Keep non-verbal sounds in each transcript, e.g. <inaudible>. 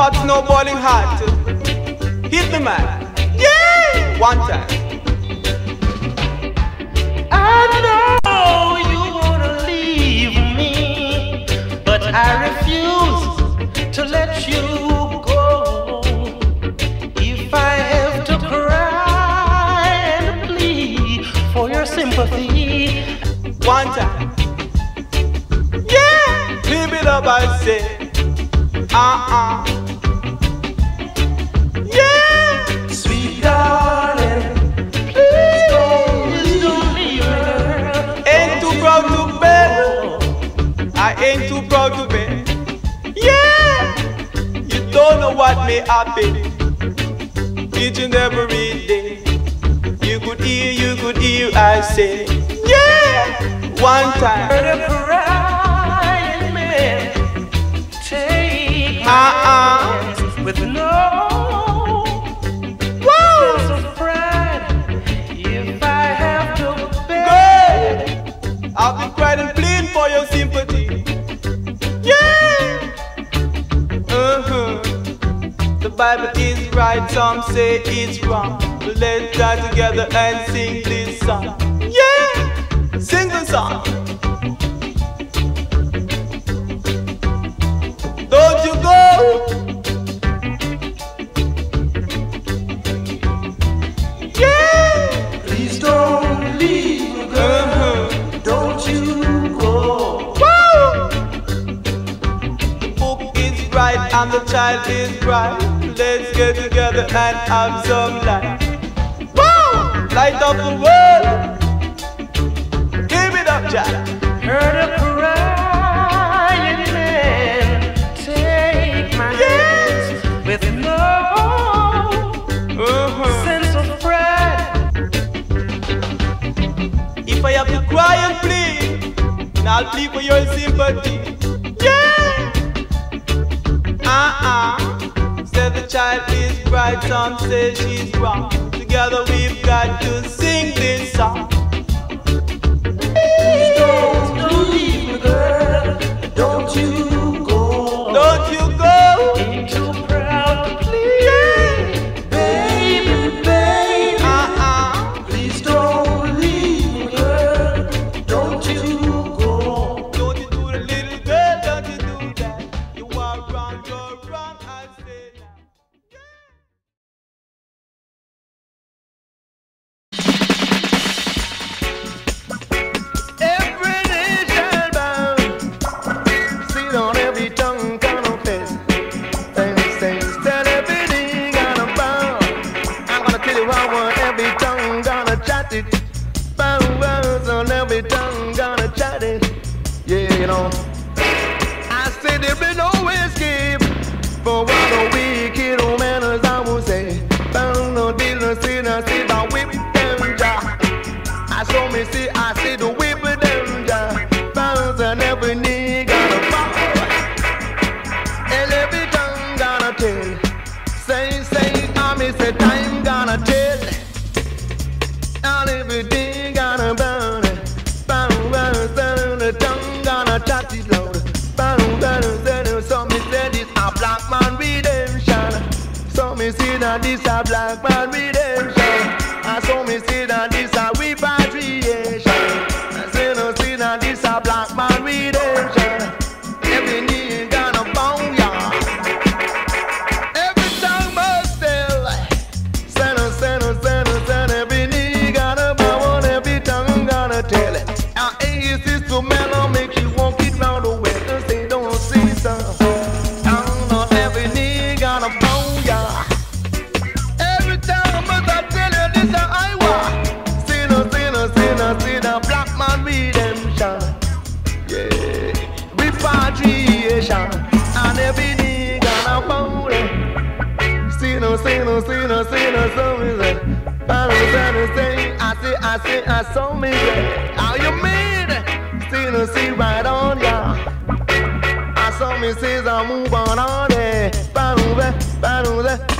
pot, no boiling hot. Hit the man. Yeah! One time. I know you wanna leave me, but I refuse to let you go. If I have to cry and plead for your sympathy. One time. Yeah! Give it up, I say. Uh-uh. don't know what may happen each and every day. You could hear, you could hear, I say, yeah, one time. Heard a crying man take my uh-uh. arms with no. Bible is right, some say it's wrong. But let's die together and sing this song. Yeah! Sing the song! Don't you go! I'm uh-huh. the child is bright get together and have some light. Woo! Light up the world. Give it up, Jack. Heard a crying man take my yes. hands with no uh-huh. sense of pride. If I have to cry and plead, then I'll plead for your sympathy. Yeah. Uh-uh. Said the child right, some say she's wrong. Together we've got to sing this song. Don't. says I move on all day. moving.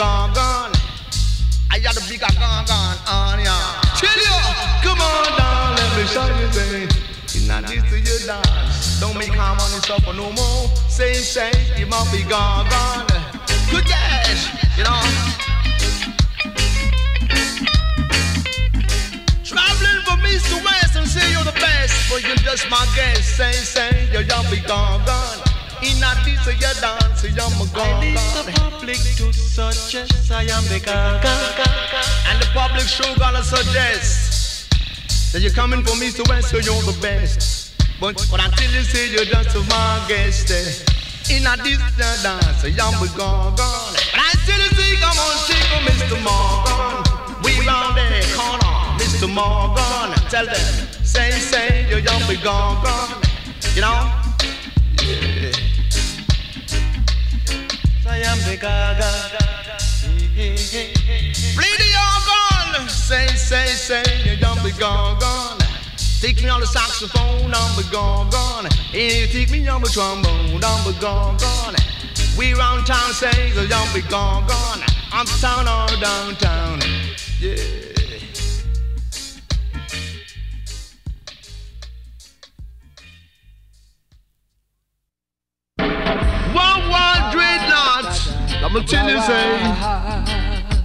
gone, gone. I got the big gone, gone on ya. Chill you, come on down, let me show you thing. It's not this to your dance. Don't make harm on yourself no more. Say, say, you must be gone, gone. Good cash, you know. Traveling from east to west and say you're the best, but you're just my guest. Say, say, you're young, be gone, gone. In a this or your dance, you're my gone, gone. Public to suggest I am the gaga. And the public show gonna suggest that you're coming for me, to west, so you're the best. But, but until you say you're just my guest, eh, in a your dance, you're my gone, gone. But I still see, come on, on Mr. Morgan. We round there, corner, Mr. Morgan. Tell them, say, say, you're young, be gone, gone. You know? The gaga. The organ. Say, say, say, you don't be gone, gone. Take me on the saxophone, I'm be gone, gone. And take me on the trombone, I'm be gone, gone. We round town say, you don't be gone, gone. Uptown or downtown. Yeah. Tell you, say,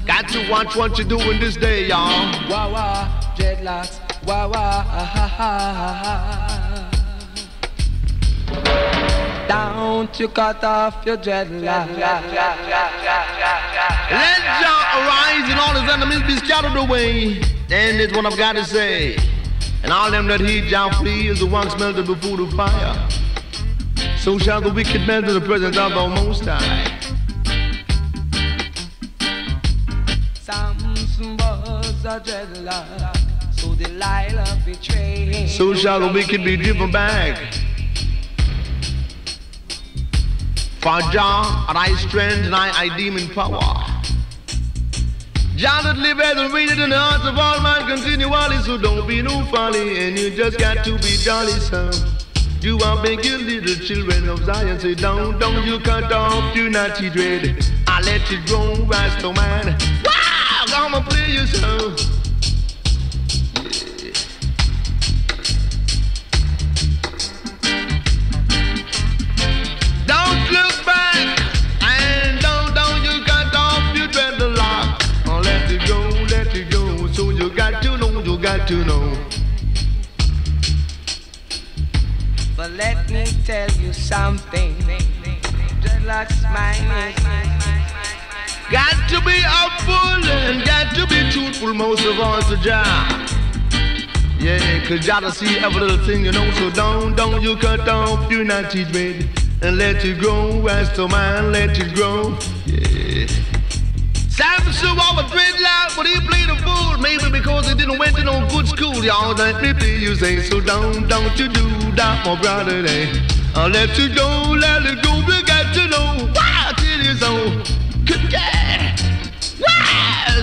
got to watch what you're doing this day, y'all. Wah wah, dreadlocks, wah wah, ah, ha ha ha. Don't you cut off your dreadlocks. Let Jah arise and all his enemies be scattered away. And it's what I've got to say. And all them that heed Jah flee is the ones melted before the fire. So shall the wicked melt in the presence of the Most High. A dreadlock, so Delilah betrayed. So shall the wicked be driven back. For Jah, and I strength and I, I demon power. Jah that liveth and reigneth in the hearts of all men continually, so don't be no folly, and you just got to be jolly, son. Do I beg you, little children of Zion, say don't, don't you cut off your naughty dread. I let you grow, Rasta man. I'ma play you so. Don't look back and don't don't you cut off your dreadlock. Let it go, let it go. So you got to know, you got to know. But let me tell you something. Dreadlocks mine Got to be upful and got to be truthful most of all to Jah. Yeah, cause Jah to see every little thing you know, so don't, don't you cut off your naughty dread and let it grow, Rasta man, let it grow. Yeah. Samson was a dreadlock, but he played a fool, maybe because he didn't went to no good school, y'all. Let me be you say, so don't, don't you do that, my brother, eh? I'll let you go, let it go, you got to know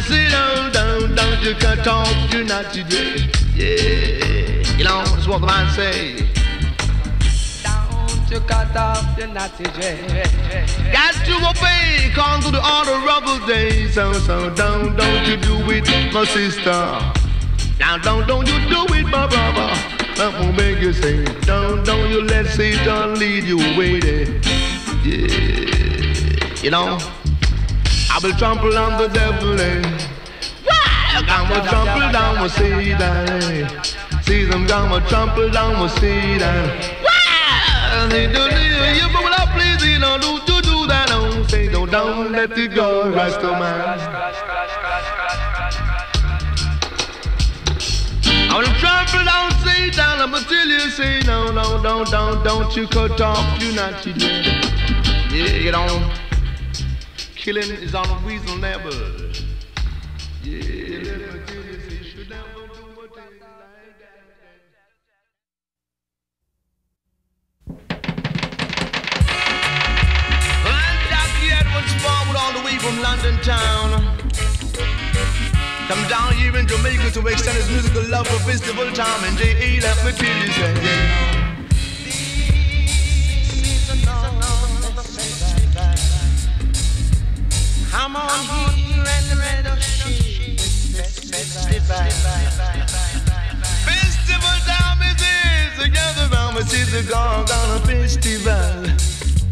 Sit down, down, don't you cut off your naughty dread. Yeah. You know, that's what the man say. Don't you cut off your naughty dread. Got to obey, come to the order of the day. So, so don't, don't you do it, my sister. Now, don't, don't you do it, my brother. I'm make you say, don't, don't you let Satan lead you away there. Yeah, you know, I will trample on the devil, eh. I'm gonna trample down with Satan, eh. See them gonna trample down with Satan. Why? They do you, but when I please, you know, do, do, do that, don't say, don't, don't let it go, Rasta man. I will trample down Satan, I'ma tell you, say, no, no, don't, don't, don't you cut off, do not you. Yeah, you know, killing is unreasonable. Yeah, all the way from London town. Come down here in Jamaica to extend his musical love for festival time and J.E. let me tell you something. Come on here and let us festival. Time it is, together round us is a Gargana festival.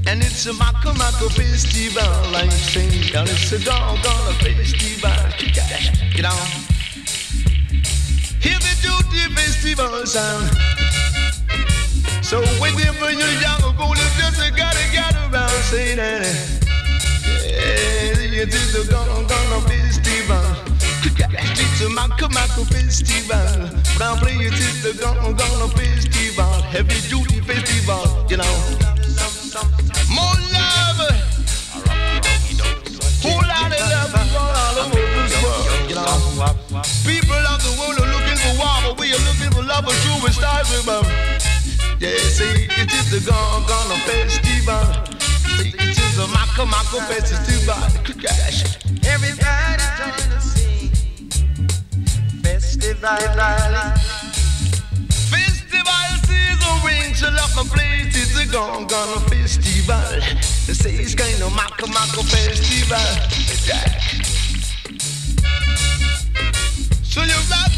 And it's a Maka Maka festival, like saying, and it's a Gargana festival. Get on. Hear the duty festival sound. So whenever you're young or old, you just gotta get around, say that. Yeah, it is a Gargana festival. It's a Maka Maka festival. But I'm playing it is the Gargana festival. Heavy duty festival, you know. More love. Whole lot of love all over this world, you know. People of the world are looking for war, but we are looking for love, a true and style, remember. Yeah, see, it is the Gargana festival. The. Everybody join us sing festival. Festival season my place. It's a festival. They say it's kind of festival. So you rock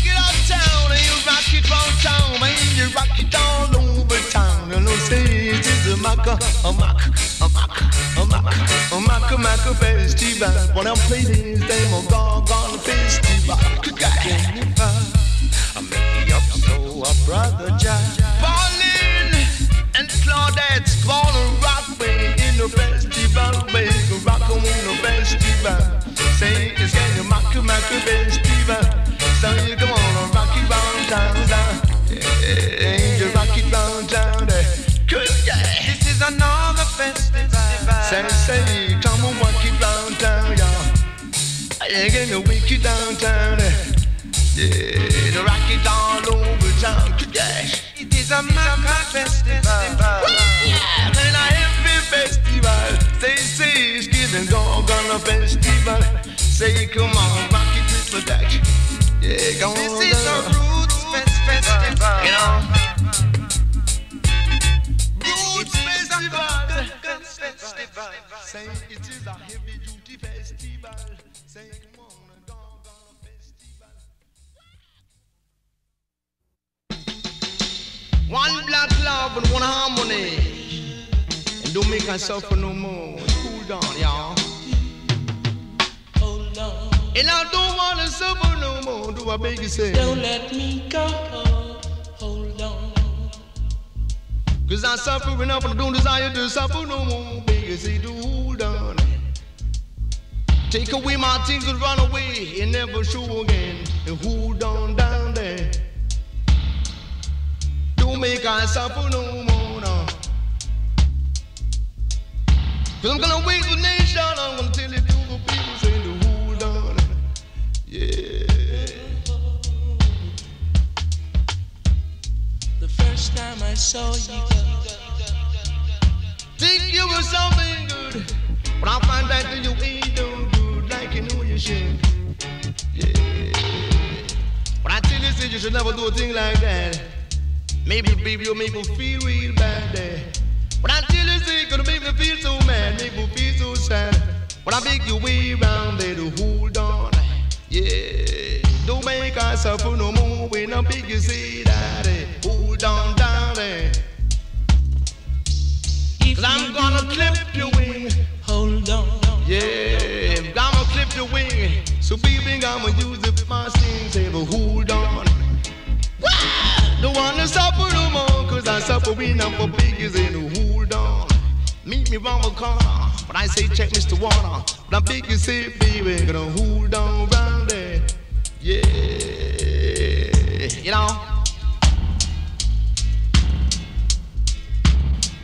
you rock it town and you rock it all over town. And they say it is a maka, a maka, a maka, a maka, a maka maka festival. When playing this name of gone gone festival. Jennifer, I make you up so a brother John. Pauline and Claudette gonna rock me in the festival, way go rock in the festival. Say it's getting Maka Maka festival. So you come on, Eh, eh, eh, rock it round town, down. Yeah, you rock it town, there. Good, yeah. This is another festival. Say, say, come on, rock it round town, y'all. I ain't getting wicked downtown, there. Yeah, the rock it all over town, yeah. It is a Maka festival. Yeah, And I every festival Say, say, it's getting gone, gonna festival Say, come on, rock it the deck Yeah, go on This is a down. Roots fest festival. You know. Roots It is a festival African festival. Say, it is a heavy duty festival. Say, come on, gone, festival. One black love and one harmony. And don't make us suffer no more. Cool down, y'all. Oh, Hold on, And I don't wanna suffer no more, do I beg you say? don't let me go. Hold on, Cause I suffer enough and I don't desire to suffer no more, beg you say, do hold on. Take away my things and run away and never show again. And hold on down there. Don't make I suffer no more now. Cause I'm gonna wake the nation, I'm gonna tell it time I saw you Think you were something good, but I find out that you ain't no good like you know you should. Yeah. But I tell you, say you should never do a thing like that. Maybe, baby, you'll make me feel real bad there. But I tell you, say, gonna make me feel so mad, make me feel so sad. But I beg you way round there to hold on. Yeah. Don't make us suffer no more when I beg you say that. eh. Hold on Cause I'm gonna clip your wing. Hold on, Yeah, I'm gonna clip your wing. So baby, I'ma use it for my sting. Say, but hold on. Don't wanna suffer no more, cause I suffer enough for biggies and hold on. Meet me round the corner. But I say check Mr. Warner. But I'm big you say, baby, gonna hold on round there. Yeah. you know.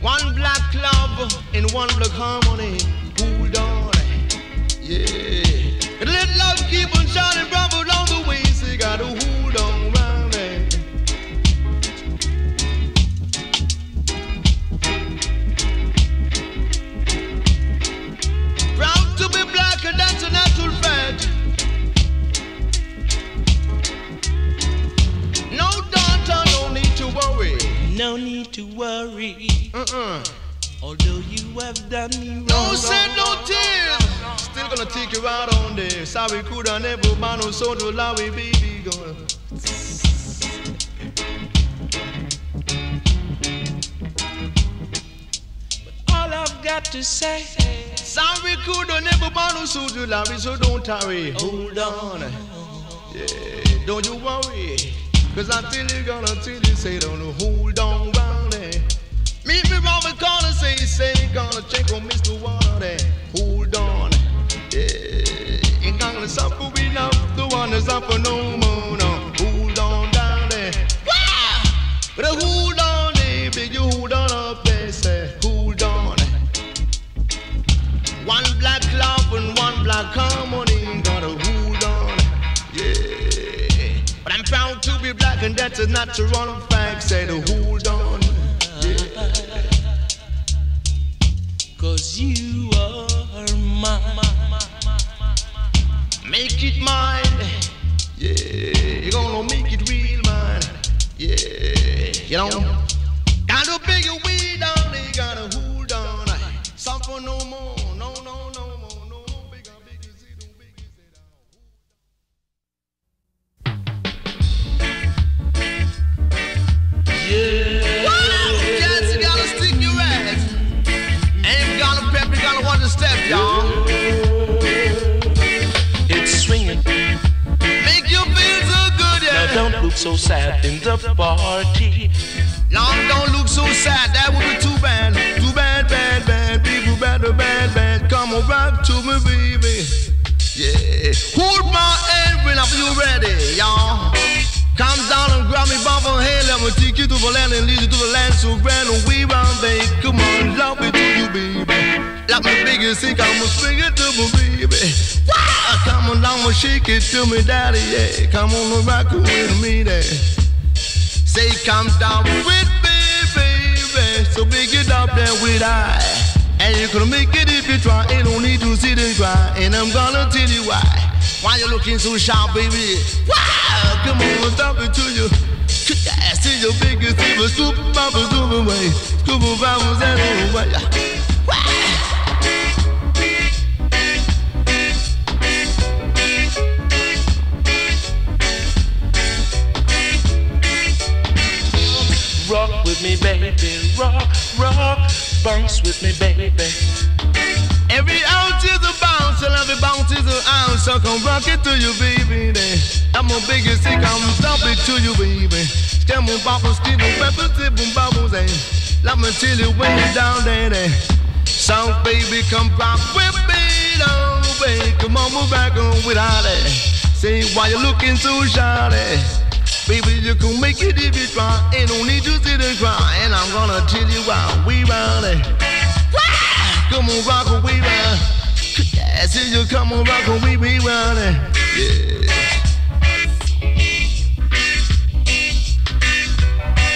One black club in one black harmony. Hold on, yeah. And let love keep on shining bright No need to worry. Uh-uh. Although you have done me wrong. No shed no tears. Still gonna take you out on there. Sorry, could I never man no oh, so to love me, baby. Gonna. All I've got to say, Sorry, could I never man no oh, so to love me, so don't tarry. Hold on. Yeah, don't you worry. Cause I tell you, gonna tell you, say, don't hold on round there. Meet me round the corner, say, say, gonna check on Mr. Water. Hold on. Yeah, ain't gonna suffer enough. The one that's suffer no more. And that's a natural fact. Say, to hold on. cause you are mine. Make it mine. Yeah, you're gonna make it real mine. Yeah, you know. So sad in the party. Long don't look so sad, that would be too bad. Too bad, bad, bad. People better, bad, bad. Come on back to me, baby. Yeah. Hold my hand When whenever you ready, y'all. Come down and grab me by the hand. Let me take you to the land and lead you to the land so grand and we round, babe. Come on, love me to you, baby. Let me big and sick, I'ma swing it to me, baby. Wow! Come on, I'ma shake it to me, daddy, yeah. Come on and rock it with me, there. Say come down with me, baby. So big it up there with I. And you can make it if you try. Ain't no need to sit and cry. And I'm gonna tell you why. Why you looking so sharp, baby? Wow, come on, stop it to you. I see your biggest scoop, bubble, scoop away. Scoop of bubbles and away. Wow. With me, baby. Rock, rock. Bounce with me, baby. Every ounce is a bounce, and every bounce is an ounce. So come rock it to you, baby. I'm a biggest sick, I'm stop it to you, baby. Stem on bubbles, eh. steam on peppers, tip on bubbles, and let me tell you when you're down there. Eh. then. So baby, come rock with me, oh baby. Come on, move back on without it. Say why you looking so there? Baby, you can make it if you try. Ain't no need to sit and cry. And I'm gonna tell you why we round it. Come on, rock away, man. I see you come on, rock away, we round it. Yeah.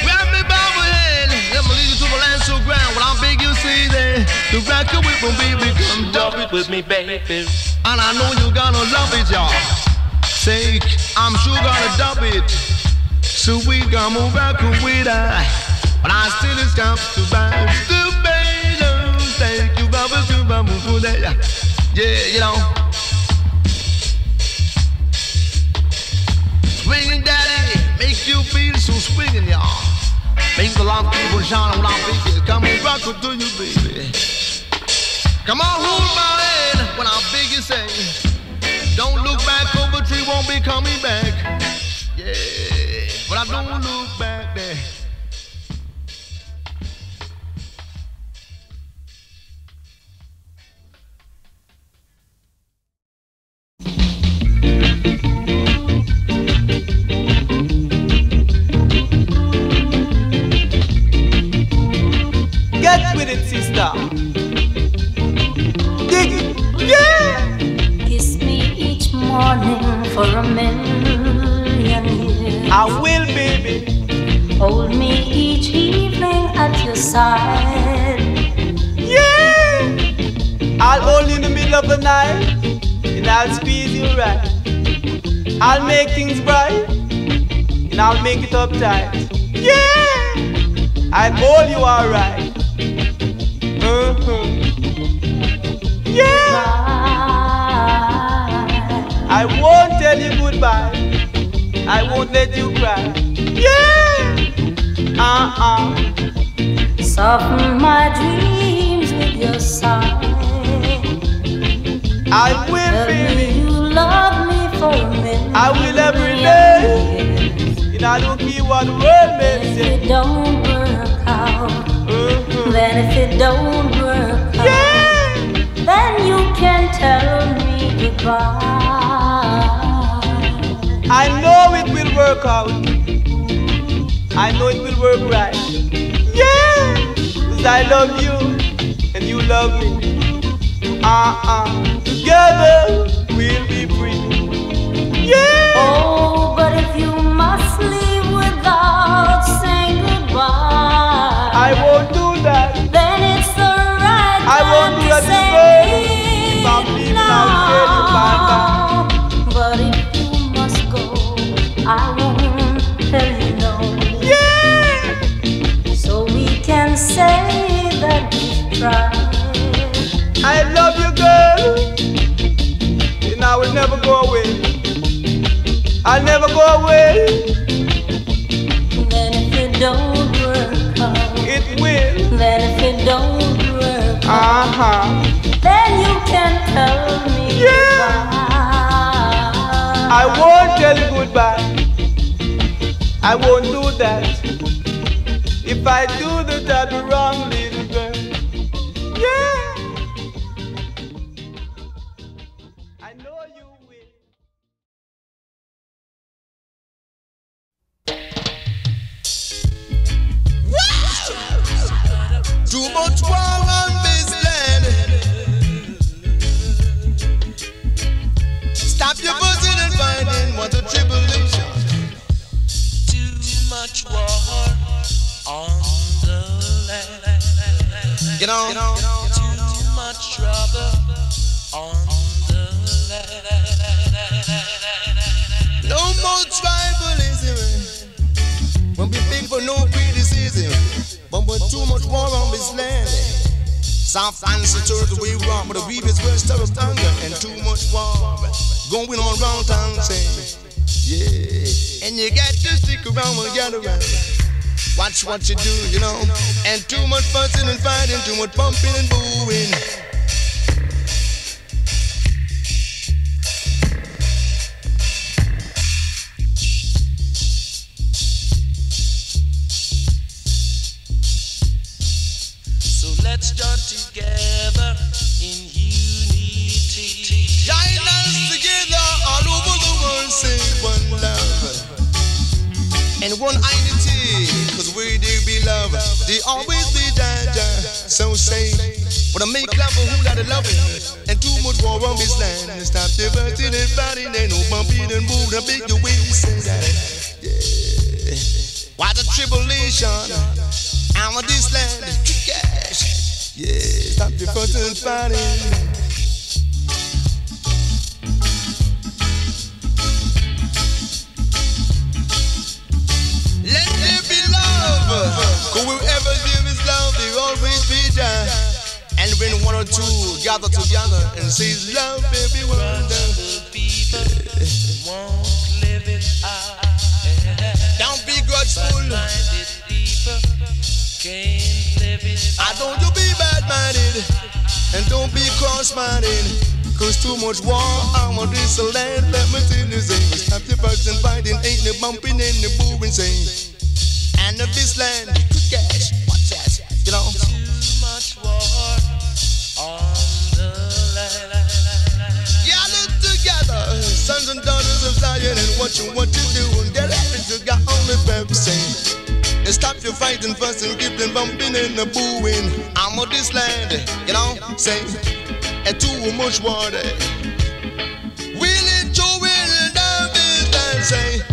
Grab me by the hand, let me lead you to the land so grand. When I'm big, you see that the rock away from baby, come Rock dub it. with me, baby. And I know you're gonna love it, y'all. Say, I'm sure gonna dub it. So we gonna move back with I. But I still is come to buy the bed. Thank you, Baba, to Baba, for that. Yeah, you know. Swinging daddy, make you feel so swinging, y'all. Make a lot of people shine on our feet. Come on, rock it to you, baby. Come on, hold my hand when I'm big and say, don't look back over tree, won't be coming back. Yeah, but I don't look back there. Get with it, sister. Dig, yeah. Kiss me each morning for a minute. I will, baby. Hold me each evening at your side. Yeah! I'll hold you in the middle of the night, and I'll squeeze you right. I'll make things bright, and I'll make it up tight. Yeah! I'll hold you alright. Uh-huh. Yeah! I won't tell you goodbye. I won't let you cry. Yeah! Uh-uh. Soften my dreams with your sigh. I will, Tell baby. you love me for a minute. I will every day. And I don't care what the world may If it don't work out, Uh-huh. then if it don't work out, Yeah! then you can tell me goodbye. I know it will work out. I know it will work right. Yeah! Cause I love you and you love me. Uh-uh. Together we'll be free. Yeah! Oh, but if you must leave without saying goodbye, I won't do that. then it's the right I won't do that to this say way. If I'm leaving, I'll tried. I love you, girl. And I will never go away. I'll never go away. Then if it don't work out, It will. then if it don't work out, Uh-huh. then you can tell me Yeah. goodbye. I won't tell you goodbye. I won't do that. If I do that, I'll be wrong, criticism. But with too much war on this land. Soft answer turns the way wrong, but the previous words stir up anger and too much war eh. going on around town saying, eh. yeah. And you got to stick around you get eh. around. Watch what you do, you know. And too much fussing and fighting, too much bumping and booing. Say one love and one identity. Cause we do be love, they always be Jaja. So say, but I make love for who that love it. And too much war on this land. Stop the buzzing and fighting, ain't no bumping and moving. I beg your way, say that. Yeah. What a tribulation. I'm on this land, cash. Yeah, stop the fussing and fighting. Whoever there is love, there always be joy. And when one or two gather together and say love baby, people won't live. Don't be grudgeful. Minded I don't you be bad-minded. And don't be cross-minded. Cause too much war on this land. Let me tell you something. Stop the person fighting. Ain't no bumping, ain't no moving, saying. And if this land, quick cash, watch that. You know. Too much war on the land. Yeah, look together, sons and daughters of Zion, and watch you what you do, and get everything you got on the very same. And stop your fighting fuss and keep them bumping and the booing. I'm on this land, you know, say, and too much water. It to will down this land, say,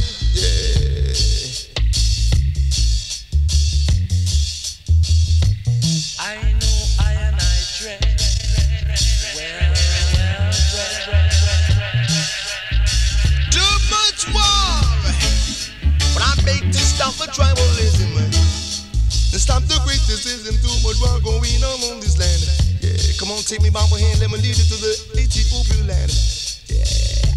stop the tribalism. Man. And stop the criticism. Too much war going on on this land. Yeah, come on, take me by my hand. Let me lead you to the Ethiopia land. Yeah.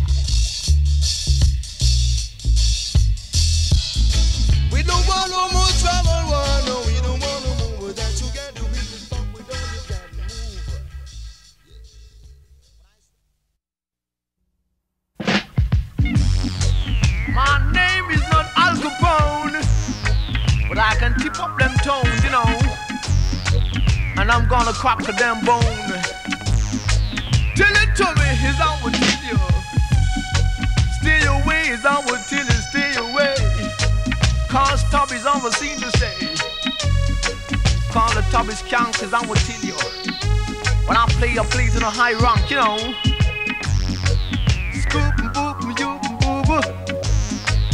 We don't want no more trouble, war, no crack a damn bone. Tell it to me, is I will tell you. Stay away, is I will tell you, stay away. Cause Tubby's always seem to say. Call the Tubby's count, cause I will tell you. When I play, I play to the high rank, you know. Scoop and boop and you and boo.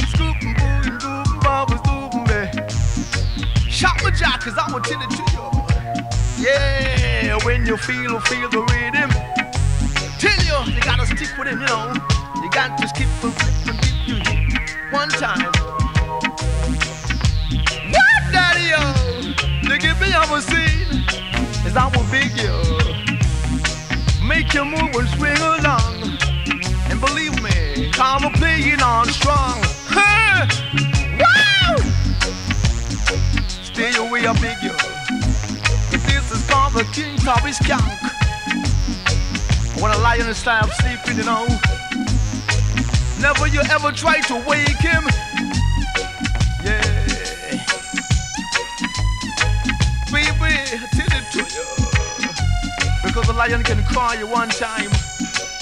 Scoop and boo and doo and be. Shout my jack, cause I will tell it to you. Yeah, when you feel, feel the rhythm. Tell you, you gotta stick with him, you know. You got to skip and flip and dip you one time. What, daddy, yo? They give me a scene. Is I will big you. Make you move and swing along. And believe me, I'm a playing on strong. Huh? Wow! Stay away, I beg you. The King Tubby Skunk. When a lion is slap sleeping, you know. Never you ever try to wake him. Yeah. Baby, I tell it to you. Because a lion can cry you one time.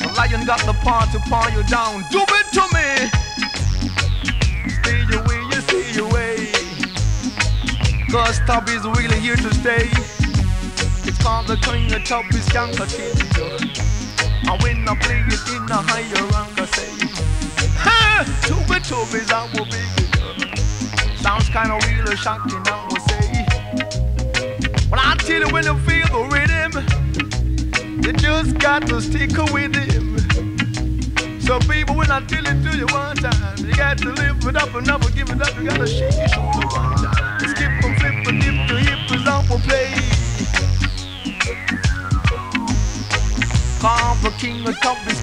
A lion got the power to paw you down. Do it to me. Stay away, you stay away. Cause Tubby's really here to stay. Of teenager. And when I play it in the higher rank, I say, Ha! Tubby Tubby's I will be Sounds kinda real shocking, I will say. But I tell you when you feel the rhythm, you just got to stick with him. So people, when I tell it to you one time, you got to lift it up and never give it up. You gotta shake your shoulder one time. Skip and flip and dip the hip is on for play. Call the king of top is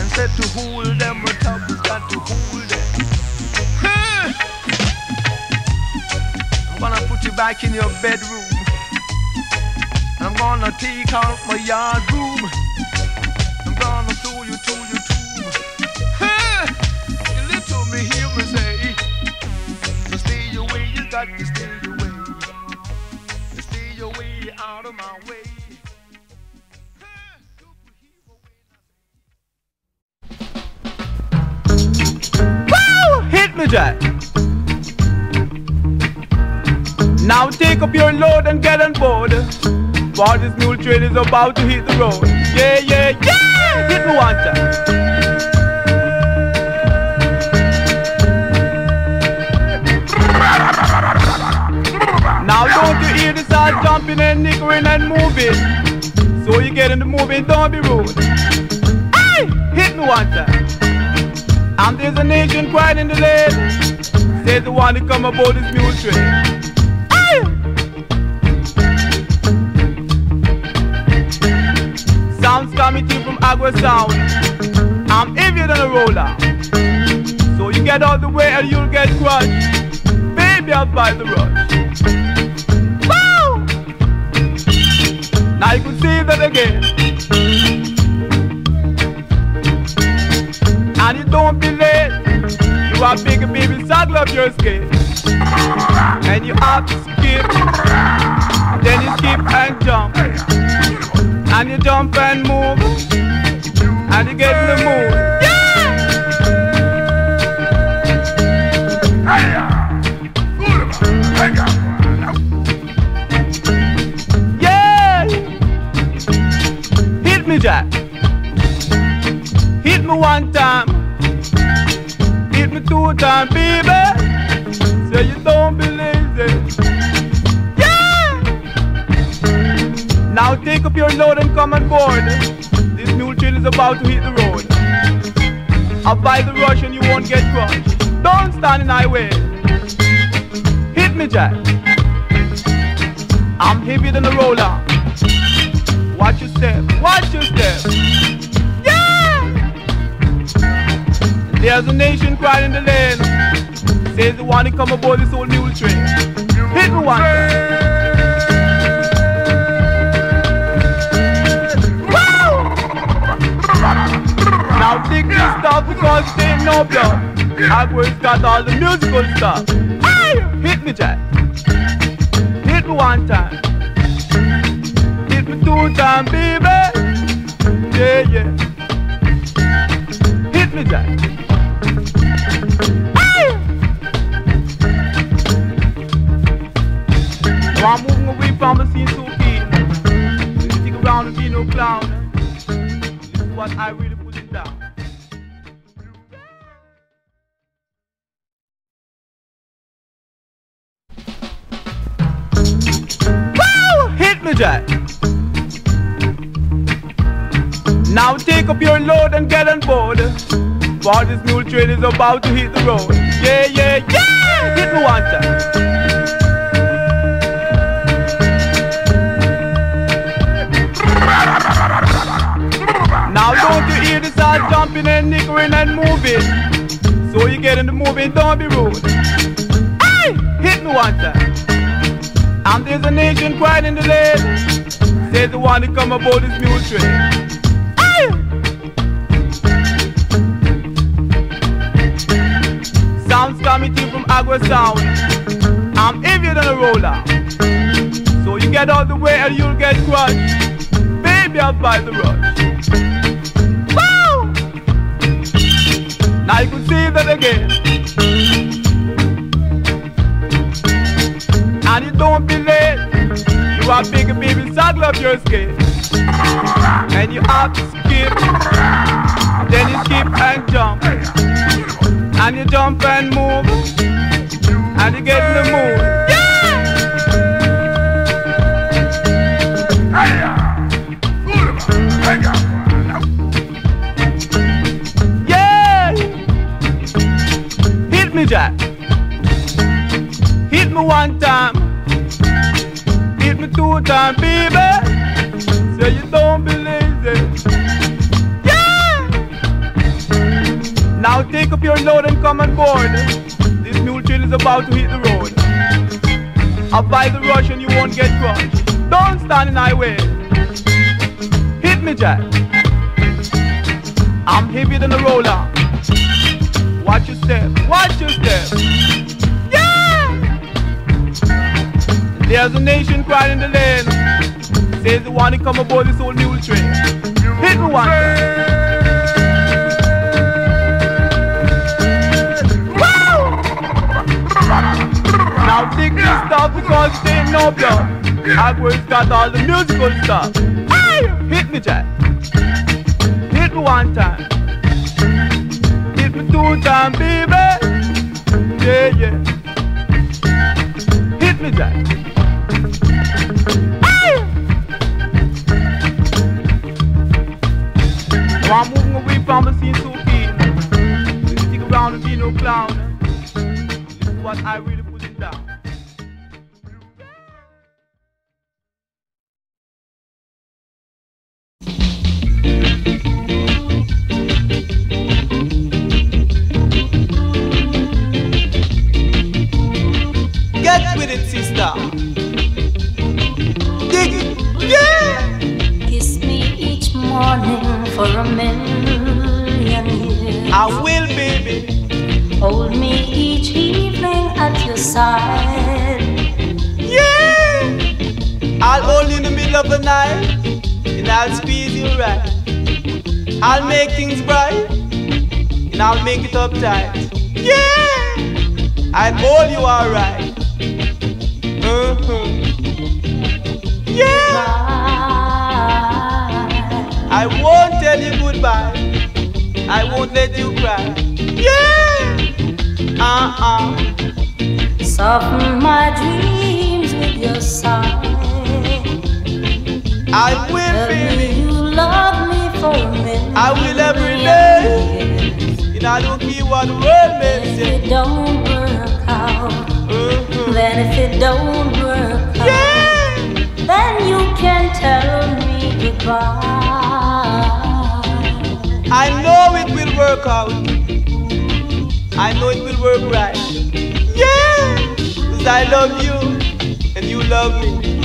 and said to hold them, a is got to hold them. I'm gonna put you back in your bedroom. I'm gonna take out my yard broom. I'm gonna throw you to your tomb. Hey! You little me hear me say. So stay away, you got to stay away. Stay away out of my way. Take up your load and get on board. For this mule train is about to hit the road. Yeah, yeah, yeah! Hit me one time. Now don't you hear the sound jumping and nickering and moving? So you get in the moving, don't be rude. Hey! Hit me one time. And there's a nation crying in the land. Says the one to come aboard this mule train. You from Agua Sound. I'm heavier than a roller. So you get out the way and you'll get crushed. Baby, I'll buy the rush. Woo! Now you can see that again. And you don't be late. You are big baby, saddle up your skate. And you have to skip. Then you skip and jump. And you jump and move. And you get in the mood. Yeah! Yeah! Hit me, Jack. Hit me one time. Hit me two times, baby. up your load and come on board. This mule train is about to hit the road. Avoid the rush and you won't get crushed. Don't stand in my way. Hit me, Jack. I'm heavier than a roller. Watch your step, watch your step. Yeah! There's a nation crying in the lane. Says they want to come aboard this old mule train. Hit me one. Dig this stuff because ain't no blood. Agwa's got all the musical stuff. Hey! Hit me, Jack. Hit me one time. Hit me two times, baby. Yeah, yeah. Hit me, Jack. Hey! Now I'm moving away from the scene so keen. Stick around and be no clown. This is what I really Take up your load and get on board. For this mule train is about to hit the road. Yeah, yeah, yeah! Hit me one time. Now don't you hear the sound jumping and nickering and moving? So you get in the moving, don't be rude. Hey! Hit me one time. And there's a nation crying in the lane. Says the one to come aboard this mule train. Sounds coming to you from Agua Sound. I'm heavier than a roller. So you get out the way and you'll get crushed. Baby, I'll buy the rush. Woo! Now you can see that again. And you don't be late. You are big baby, saddle up your skate. And you have to skip. And you jump and move. And you get in the mood. Yeah! Yeah! Hit me, Jack. Hit me one time. Hit me two times, baby. Now take up your load and come on board. This mule train is about to hit the road. Buy the rush and you won't get crushed. Don't stand in my way. Hit me, Jack. I'm heavier than a roller. Watch your step, watch your step. Yeah! There's a nation crying in the lane. Says they want to come aboard this old mule train. Hit me one time. Dig this because ain't no blood. Agwa's got all the musical stuff. Hey! Hit me, Jack. Hit me one time. Hit me two times, baby. Yeah, yeah. Hit me, Jack. Hey! Now I'm moving away from the scene so keen. Stick around and be no clown. This is what I really won't let you cry. Yeah! Uh-uh. Soften my dreams with your sigh. I will, Tell baby. you love me for a minute. I will every day. And I don't care what the world may If it don't work out, Uh-huh. then if it don't work out, Yeah! then you can tell me goodbye. I know it will work out. I know it will work right. Yeah, cause I love you and you love me.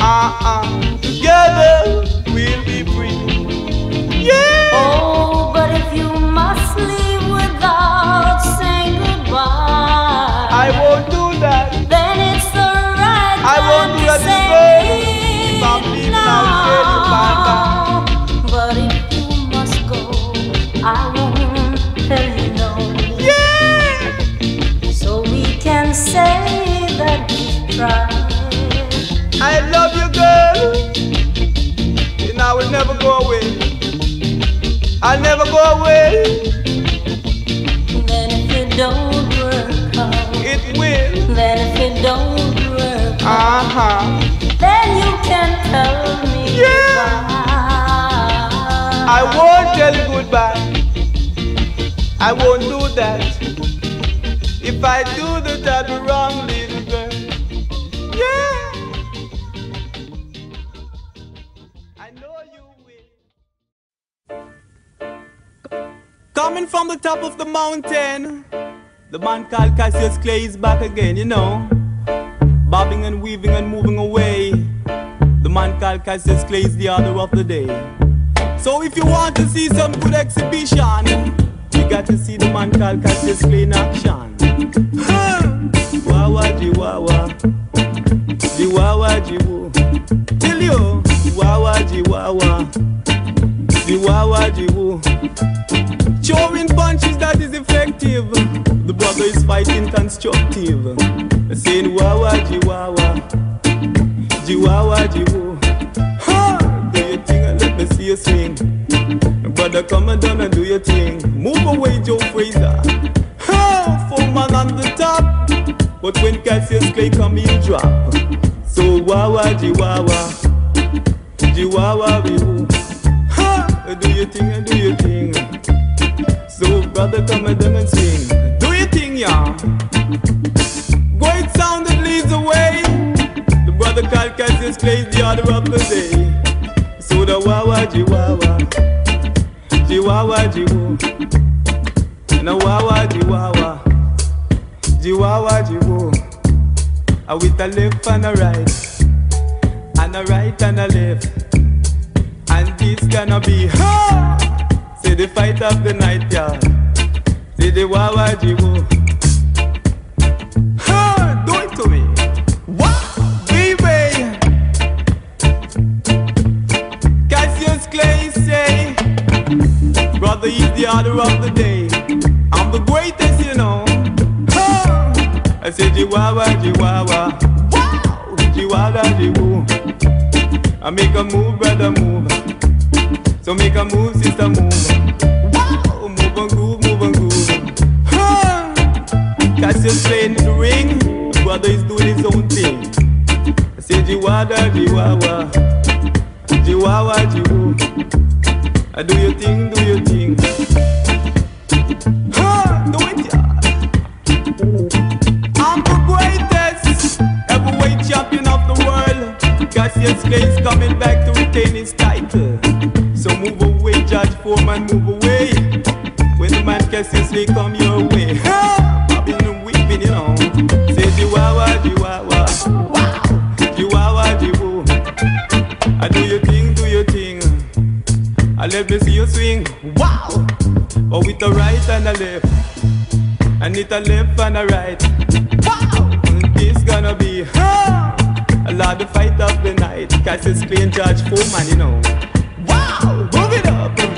Uh-uh, together we'll be free. Yeah. Oh, but if you must leave without saying goodbye, I won't do that. then it's the right I won't do that, Will never go away. I'll never go away. Then if it don't work out, It will. then if it don't work out, Uh-huh. then you can tell me Yeah. goodbye. I won't tell you goodbye. I won't do that. If I do that, I'll be wrong, the top of the mountain, the man called Cassius Clay is back again, you know. Bobbing and weaving and moving away. The man called Cassius Clay is the order of the day. So if you want to see some good exhibition, you got to see the man called Cassius Clay in action. Wawa jiwawa, jiwawa jiwu. Tell you, wawa jiwawa, jiwawa jiwu. Throwing punches that is effective. The brother is fighting constructive. Saying wawa jiwawa, jiwawa jiwu. Ha! Do your thing and let me see you swing. Brother, come and down and do your thing. Move away, Joe Frazier. Ha! Four man on the top. But when Cassius Clay come, he'll drop. So wawa jiwawa, jiwawa biwu. Ha! Do your thing and do your thing. So brother, come and down and swing. Do your thing, yeah. Great sound that leads the way. The brother called Cassius Clay is the order of the day. So the wawa jiwawa, jiwawa jiwu, na wawa jiwawa, jiwawa jiwu. A with a left and a right, and a right and a left, and this gonna be ha. The fight of the night, yeah. Say the wawa jiwu. Ha! Do it to me. Wow, baby. Cassius Clay say, brother, he's the order of the day. I'm the greatest, you know. Ha! I say, Jiwawa, Jiwawa. Wow, Jiwawa, Jiwu. I make a move, brother, move. So make a move, sister, move. Wow, move and groove, move and groove. Ha! Cassius playing the ring, the brother is doing his own thing. I say Jiwada, Jiwawa, Jiwawa, Jiwu. I do your thing, do your thing. Ha! Do it, yeah. I'm the greatest heavyweight champion of the world. Cassius Clay is coming back to retain his title. Move away, George Foreman, move away. When the man Cassius Clay come your way. Ha! Bobbing and weeping, you know. Say Jiwawa, Jiwawa. Wow! Jiwawa, Jiwu. I do your thing, do your thing. I let me see you swing. Wow! But with the right and the left. And it a left and a right. Wow! Mm, this gonna be ha! a lot of fight of the night. Cassius Clay and George Foreman, you know. Move it up!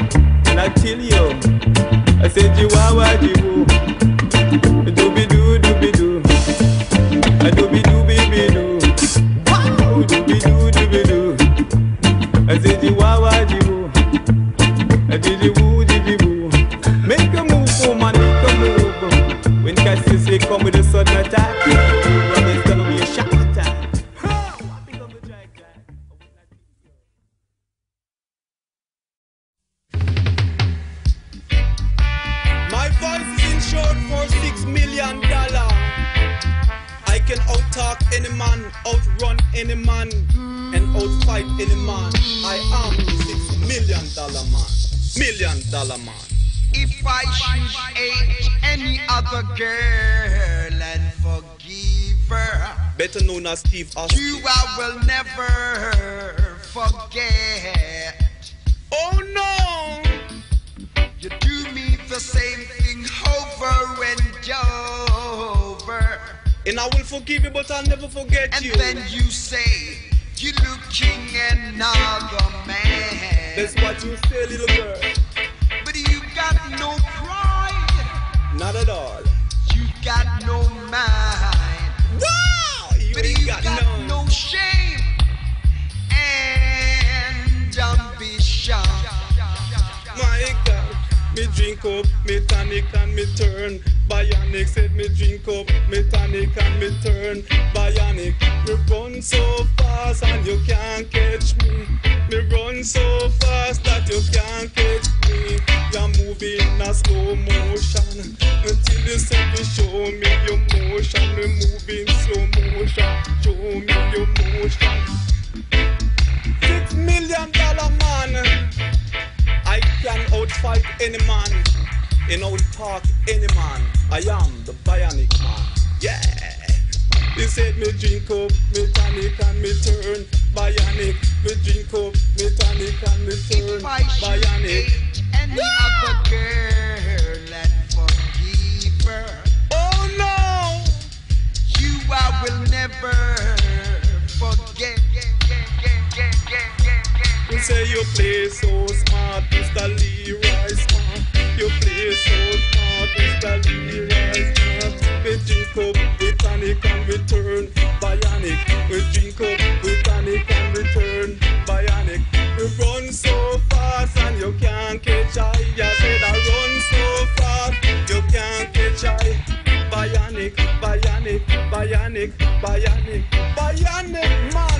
Say you play so smart, Mr. Leroy Smart. You play so smart, Mr. Leroy Smart. We drink up, we tonic and we turn bionic. We drink up, we tonic and we turn bionic. We run so fast and you can't catch eye. I said I run so fast, you can't catch eye. Bionic, bionic, bionic, bionic, bionic man,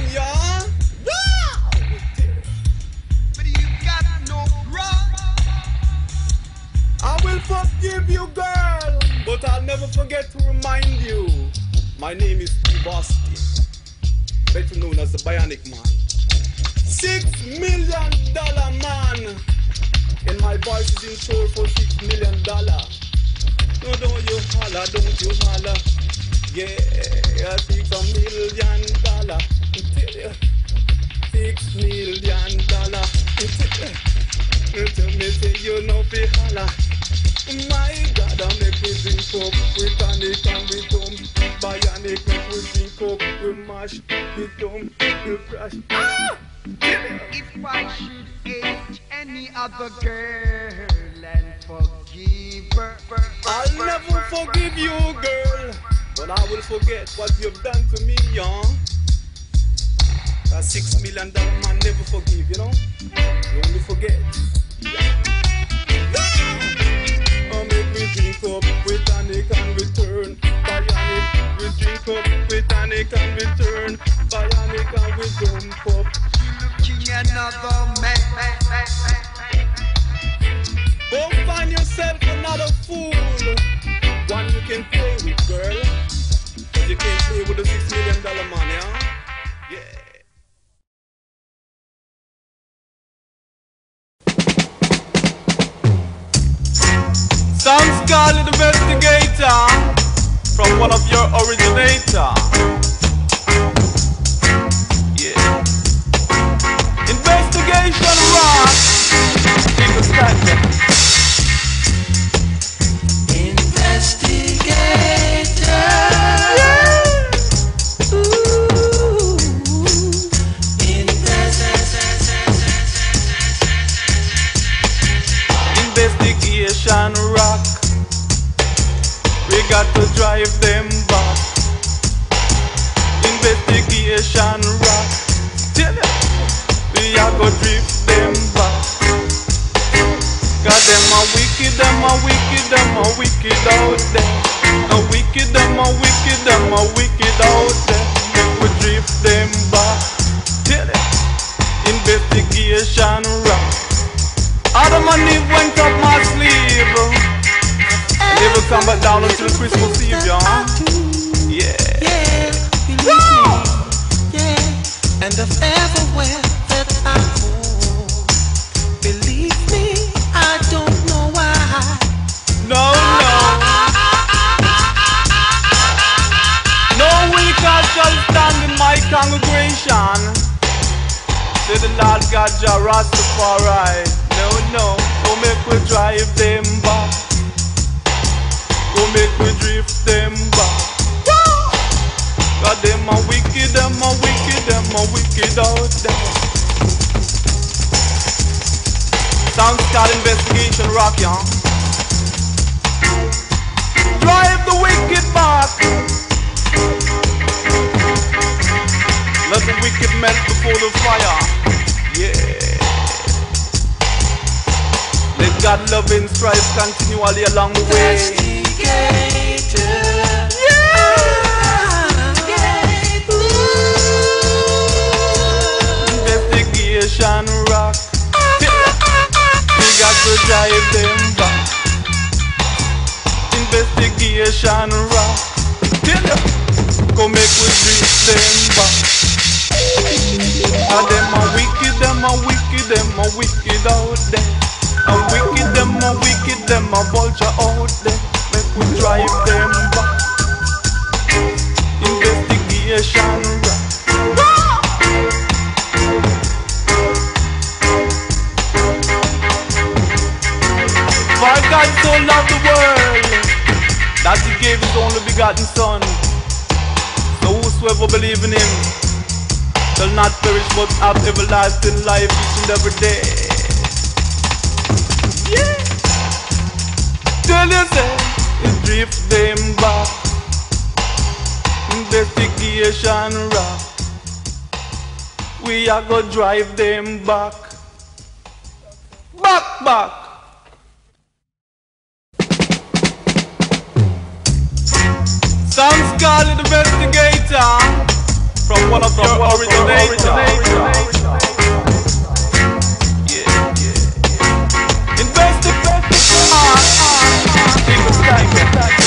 forgive you, girl, but I'll never forget to remind you. My name is Austin, better known as the Bionic Man. Six million dollar man, and my voice is in store for six million dollar. No, don't you holler, don't you holler. Yeah, six million dollar. Six million dollar. <laughs> Tell me, say you know fi holler. My God, I make me drink up with tonic and dumb. Bionic make we drink up, we mash, we dumb, we crash. Ah! If I should hate any other girl and forgive her, I'll never forgive you, girl, but I will forget what you've done to me, young. That six million dollar man never forgive, you know. You only forget. Me drink up with tonic and return. Bionic, we drink up with tonic and return. Bionic and we dump up. you looking another man. Go find yourself another fool. One you can play with, girl. Cause you can't play with the six million dollar man? Yeah. Sounds called investigator from one of your originator. Yeah. Investigation rock. Take a stand. God so loved the world that he gave his only begotten Son. So whosoever believe in him shall not perish but have everlasting life each and every day. Yeah. Tell you say, it drift them back. Investigation rock. We are gonna drive them back. Back, back. Sounds called investigator from one of your originators. Yeah, yeah. Investigate. Ah, ah, ah.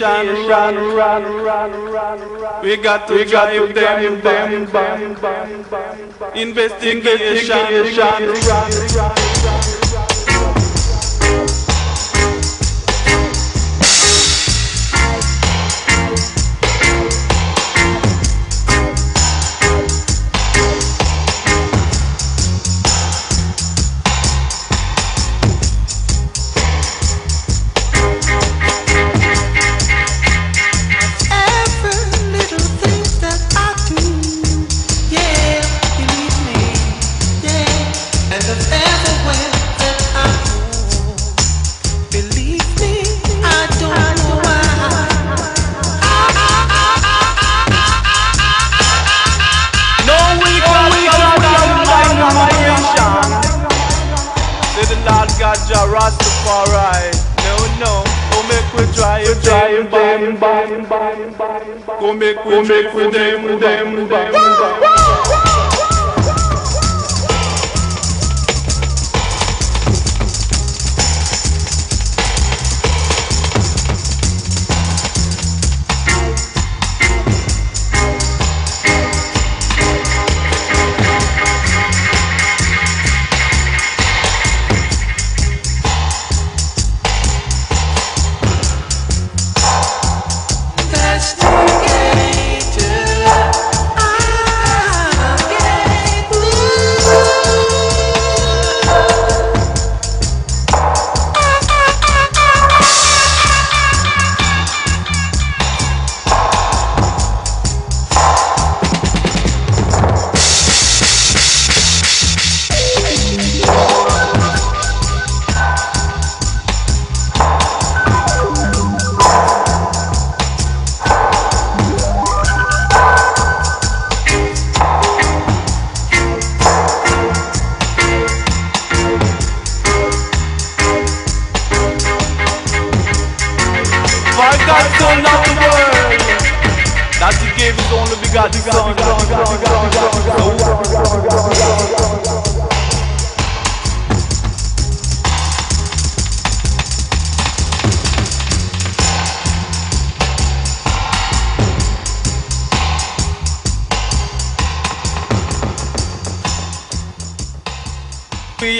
Investigation, run, run, run, run, run. We got to drive them, them, them, them. Investigation, run, run, run. Go make we drive with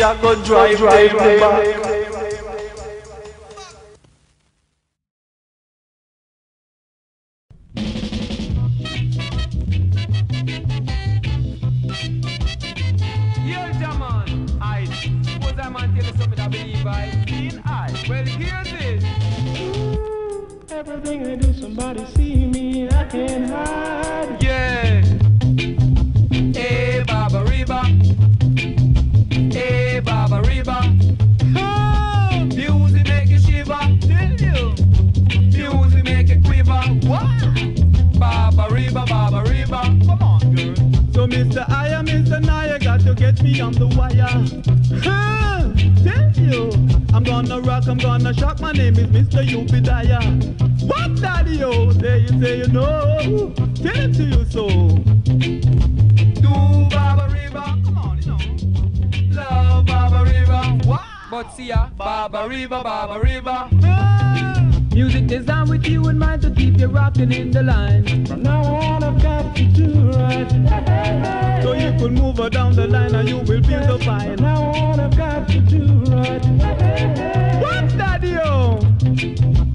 Are gonna drive, drive, drive. Music designed with you in mind to keep you rocking in the line. From now on, I've got to do right. So you could move her down the line and you will feel the From fire. now on, I've got to do right. What daddy yo?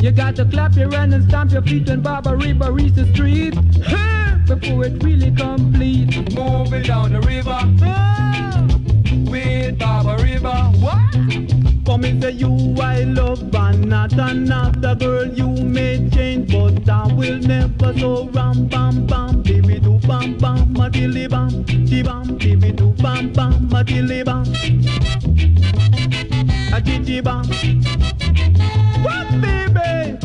You got to clap your hands and stamp your feet when Baba Reba reach the street. Before it really complete. Moving down the river. With Baba Reba. What? For me you I love and not another girl. You may change but I will never so ram bam bam. Baby do bam bam ma dilly bam. Di bam baby do bam bam ma dilly bam. A gigi bam. What baby?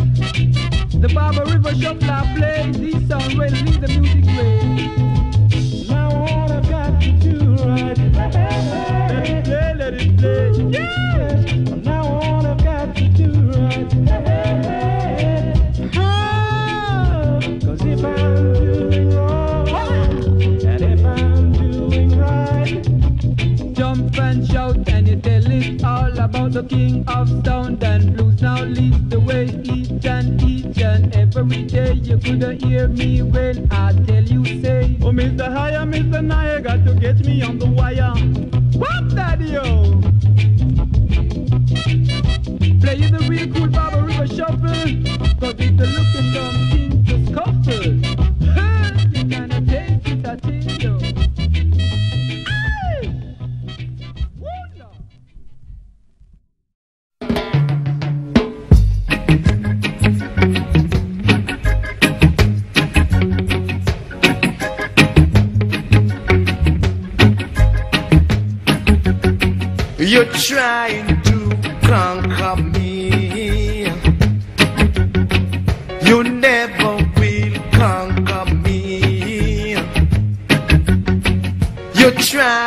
The Baba River Shuffler plays these songs will leave the music play. The king of sound and blues. Now lead the way each and each and every day. You couldn't hear me when I tell you say. oh Mr. Higher Mr. Naya got to get me on the wire what daddy yo Play the real cool Baba River Shuffle. Cause if you're looking You're trying to conquer me. You never will conquer me. You're trying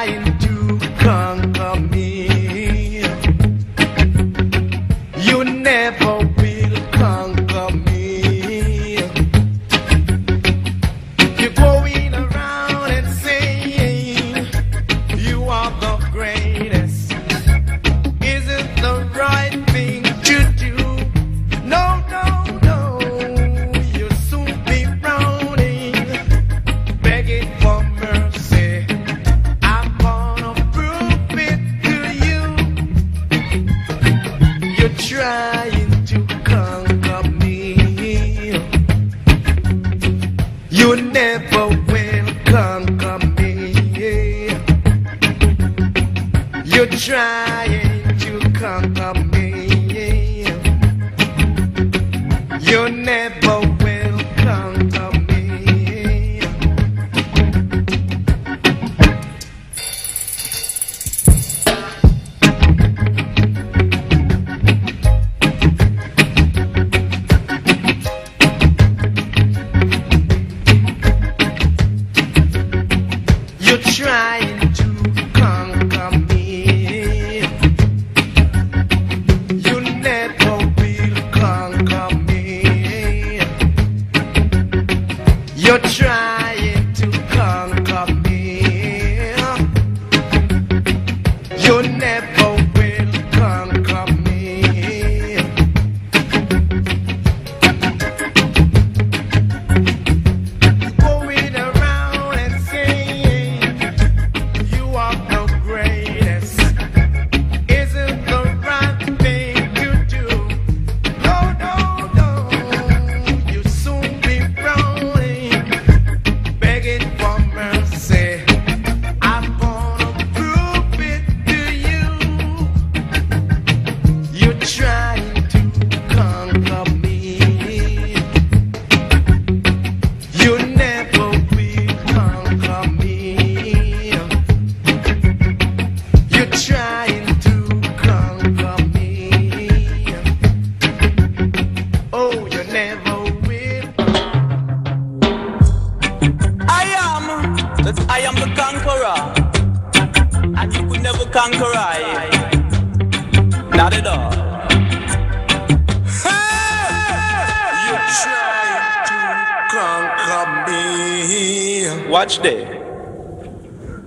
Watch there.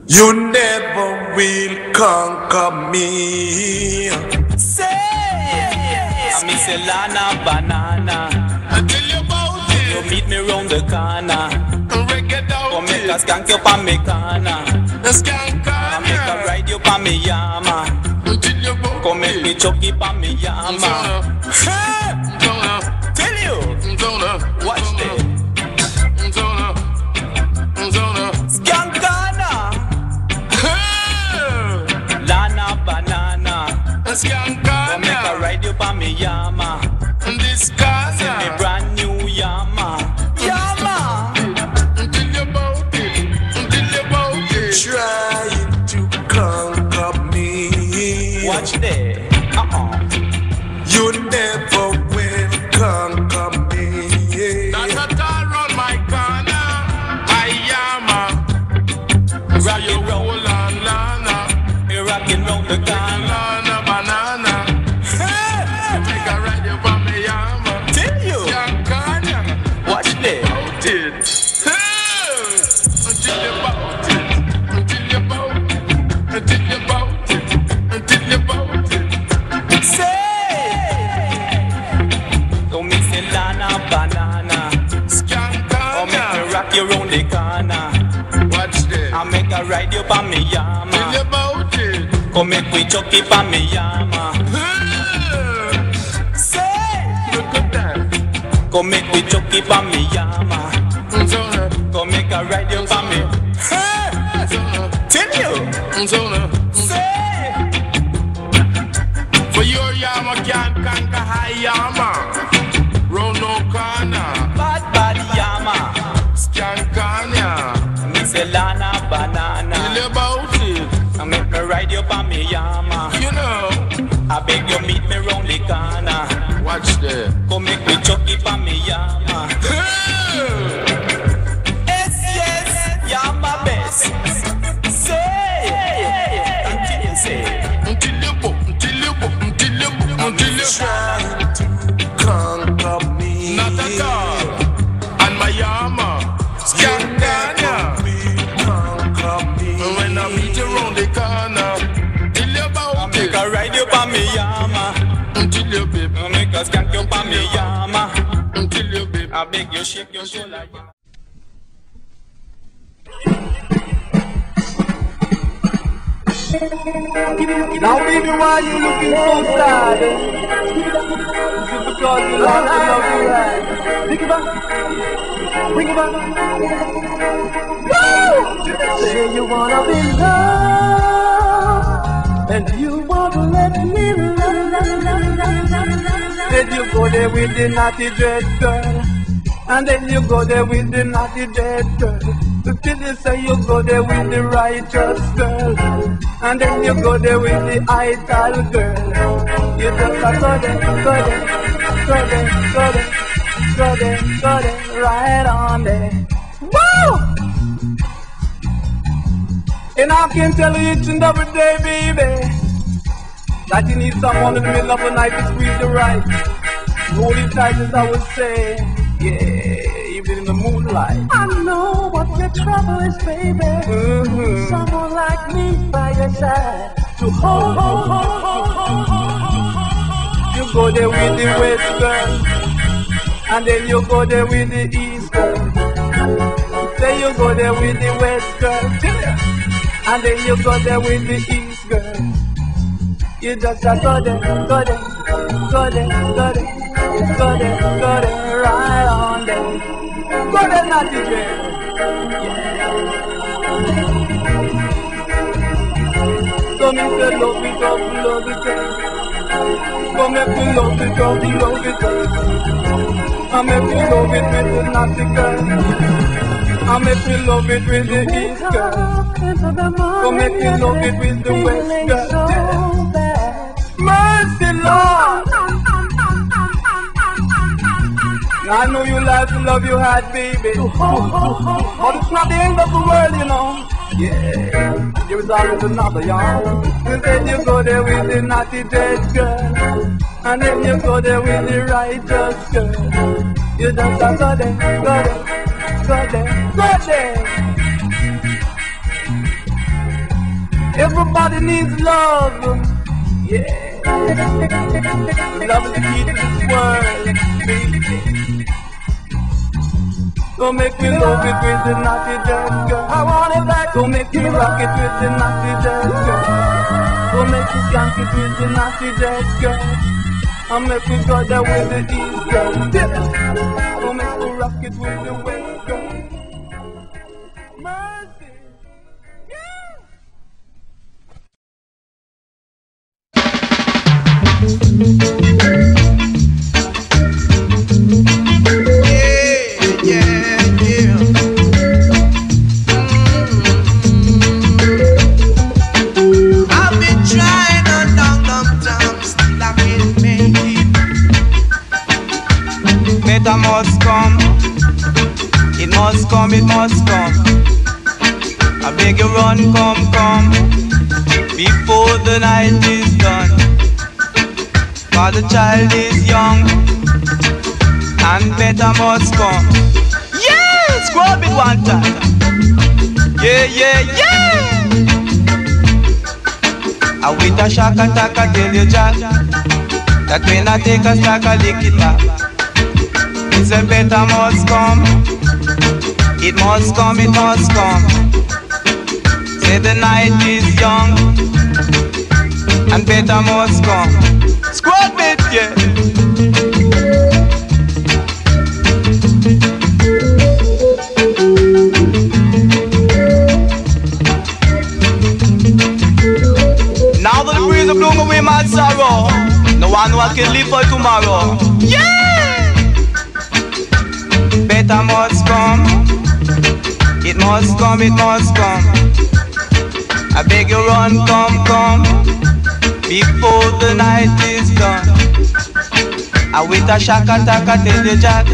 You never will conquer me. Say, I me say Lana banana. I tell you about You meet me round the corner. Reggae Come down make a it. skank you pa me corner. The skank I make a ride you pa me yama. Until you about Come make me chuck you pa me yama. Hey, Tell you, zona, watch Pa me yama. Say. Look at that. Come chuck it pa me yama. Zona. Come make a ride you pa me. Zona. Tell you. I beg you shake your shoulder. Now, baby, why you looking so sad? Is it because you lost the love you had? About it. Think about it. Woo! Say you wanna be loved, and you wanna let me love. Then you go there with the naughty dread girl, and then you go there with the naughty dread girl. Till you say you go there with the righteous girl, and then you go there with the idol girl. You just go there, go there, go there, go there, go there, go there, right on there. Woo! And I can tell you each and every day, baby, that you need someone in the middle of the night to squeeze the right. Hold it tight as I would say, yeah, even in the moonlight. I know what your trouble is, baby. Mhm. Someone like me by your side to hold, hold, hold, hold, hold, hold. You go there with the west girl, and then you go there with the east girl. Then you go there with the west girl, and then you go there with the east girl. You just go there, go there, go there, go there, go there, go there, right there. Go there, naughty girl. So me say love it up, love it up. Come make me love it up, love it up. I make me love it with the naughty girl. I make me love it with the east girl. Come make me love it with the west girl. so. Mercy, Lord. I know you like the love you had, baby. But it's not the end of the world, you know. Yeah, there is always another, y'all. And then you go there with the naughty dead girl. And then you go there with the righteous girl. You just a go there, go there, go there, go there. Everybody needs love. Um, yeah. Love is the key to this world, baby. Don't make me love it with the naughty dead girl. I want it like don't make me rock it with the naughty dead girl. Don't make me skank it with the naughty dead girl. I make me go there with the east girl. Don't make me rock it with the west I beg you run, come, come, before the night is done. For the child is young, and better must come. Yes, grab it one time. Yeah, yeah, yeah. I with a shock attack, I tell you, Jack, that when I take a stack, I lick it up. It's a better must come. It must come, it must come. Say the night is young, and better must come. Squad bit, yeah. Now the breeze of bloom away my sorrow, no one who can live for tomorrow. Yeah! Better must come, it must come, it must come. I beg you run, come, come, before the night is done. I with a shock attack, I tell you, Jack,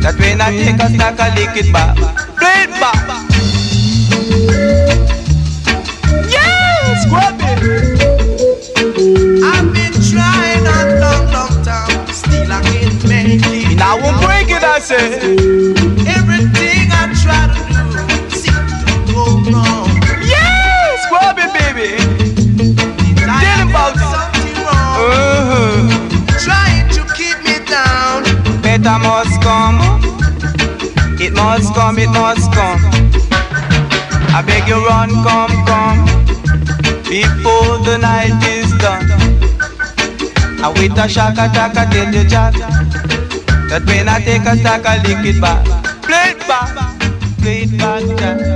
that when I take a stack, I lick it back. Play it back. Yes, grab it. I've been trying a long, long time, still I can't make it. And I won't break it, I say. Better must come. It must come, it must come. I beg you run, come, come. Before the night is done. I with a shock attack, I tell you Jack. That when I take a stack, I lick it back. Play it back, play it back, Jack